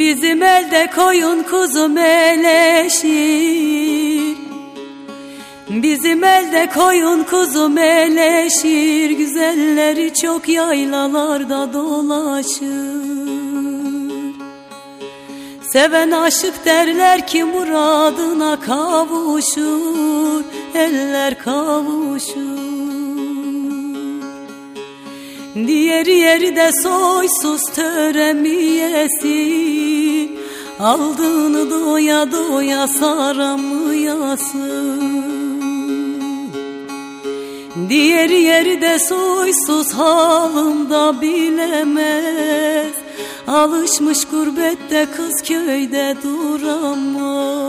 Bizim elde koyun kuzu meleşir Bizim elde koyun kuzu meleşir Güzelleri çok yaylalarda dolaşır. Seven aşık derler ki muradına kavuşur. Eller kavuşur. Diğeri yeri de soysuz töremiyesi Aldığını doya doya saramıyasın. Diğeri yeri de soysuz halımda bilemez. Alışmış gurbette kız köyde duramaz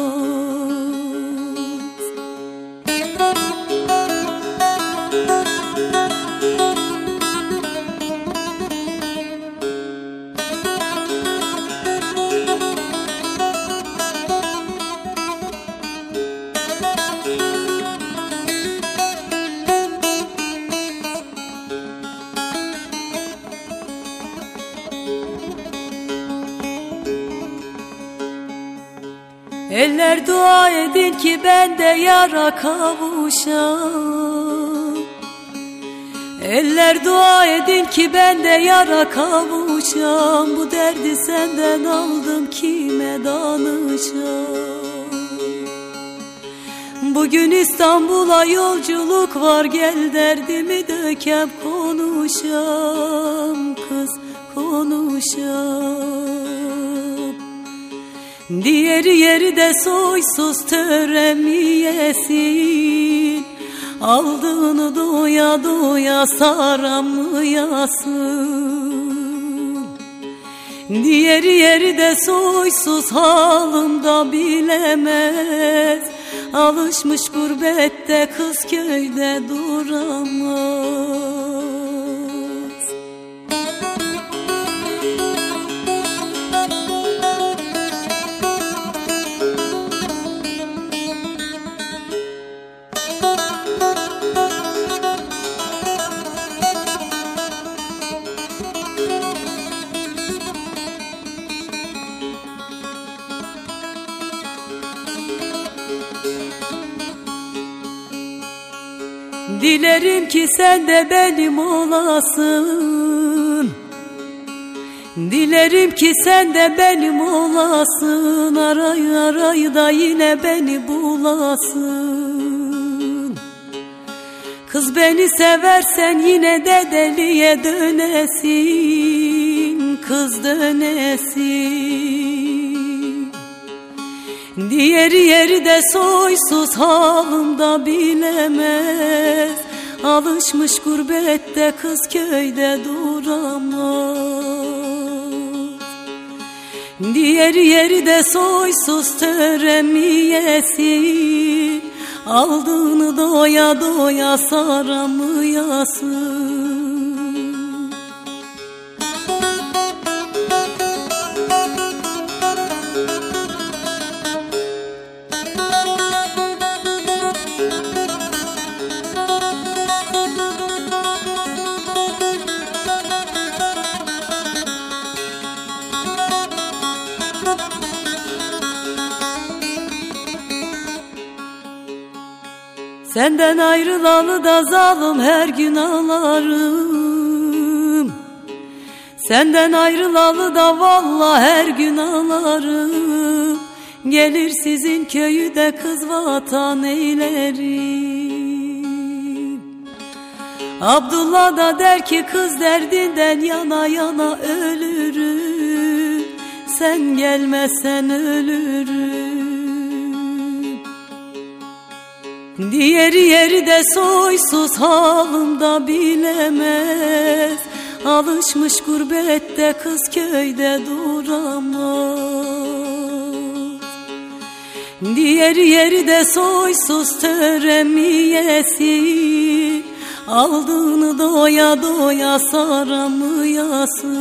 Eller dua edin ki ben de yara kavuşam. Eller dua edin ki ben de yara kavuşam. Bu derdi senden aldım kime danışam? Bugün İstanbul'a yolculuk var gel derdimi dökem konuşam. Kız konuşam Diğeri yeri de soysuz töremiyesin Aldığını doya doya saramıyasın. Diğeri yeri de soysuz halımda bilemez Alışmış gurbette kız köyde duramaz Dilerim ki sen de benim olasın. Dilerim ki sen de benim olasın. Aray aray da yine beni bulasın. Kız beni seversen yine de deliye dönesin. Kız dönesin Diğeri yeri de soysuz halımda bilemez. Alışmış gurbette kız köyde duramaz. Diğeri yeri de soysuz töremiyesi. Aldığını doya doya saramıyasın Senden ayrılalı da zalim her gün ağlarım. Senden ayrılalı da valla her gün ağlarım. Gelir sizin köyü de kız vatan eylerim. Abdullah da der ki kız derdinden yana yana ölürüm. Sen gelmezsen ölürüm Diğeri yeri de soysuz halımda bilemez. Alışmış gurbette kız köyde duramaz. Diğeri yeri de soysuz töremiyesi. Aldığını doya doya saramıyasın